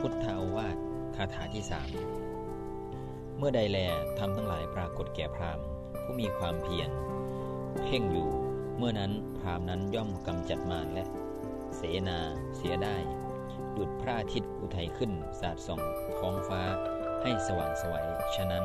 พุทธาวาสคาถาที่สามเมื่อใดแลทำทั้งหลายปรากฏแก่พราหมณ์ ผู้มีความเพียรเพ่งอยู่ เมื่อนั้นพราหมณ์นั้นย่อมกำจัดมารและ เสนาเสียได้ ดุดพระอาทิตย์อุทัยขึ้นสาดส่องท้องฟ้าให้สว่างสวยฉะนั้น